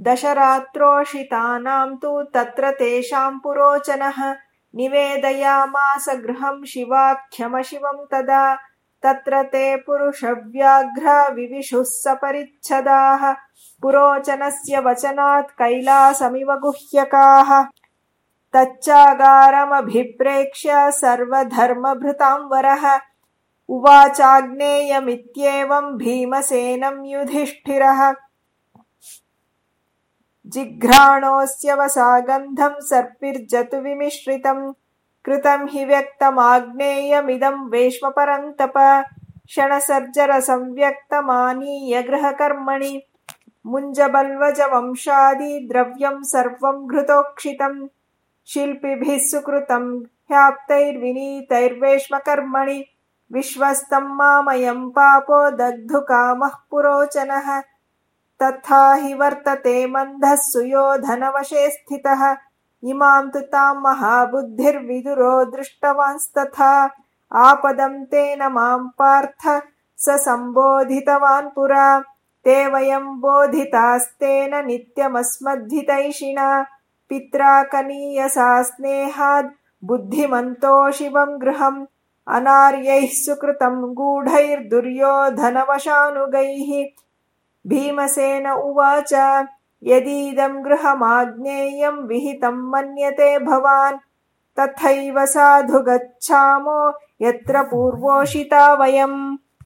दशरात्रोषितानां तु तत्र तेषां पुरोचनः। निवेदयामास गृहं शिवाख्यमशिवं तदा। तत्र ते पुरुषव्याघ्र विविशुः सपरिच्छदाः। पुरोचनस्य वचनात् कैलासमिव गुह्यकाः। तच्चागारमभिप्रेक्ष्य सर्वधर्मभृतां वरः। उवाचाग्नेयमित्येवं भीमसेनं युधिष्ठिरः जिघ्राणोऽस्य वसागन्धं सर्पिर्जतुविमिश्रितं कृतं हि व्यक्तमाग्नेयमिदं वेश्मपरन्तप क्षणसर्जरसंव्यक्तमानीय गृहकर्मणि मुञ्जबल्वजवंशादिद्रव्यं सर्वं घृतोक्षितं शिल्पिभिः सुकृतं ह्याप्तैर्विनीतैर्वेश्मकर्मणि विश्वस्तं मामयं पापो दग्धुकामः पुरोचनः तथा हि वर्तते मन्दः सुयोधनवशे स्थितः। इमां तु तां महाबुद्धिर्विदुरो दृष्टवांस्तथा। आपदं तेन मां पार्थ स सम्बोधितवान् पुरा। ते वयं बोधितास्तेन नित्यमस्मद्धितैषिणा। पित्रा कनीयसा स्नेहाद् बुद्धिमन्तो शिवं गृहम्। अनार्यैः सुकृतं गूढैर्दुर्योधनवशानुगैः भीमसेन उवाच यदीदं गृहमाज्ञेयं विहितं मन्यते भवान्। तथैव साधु गच्छामो यत्र पूर्वोषिता वयम्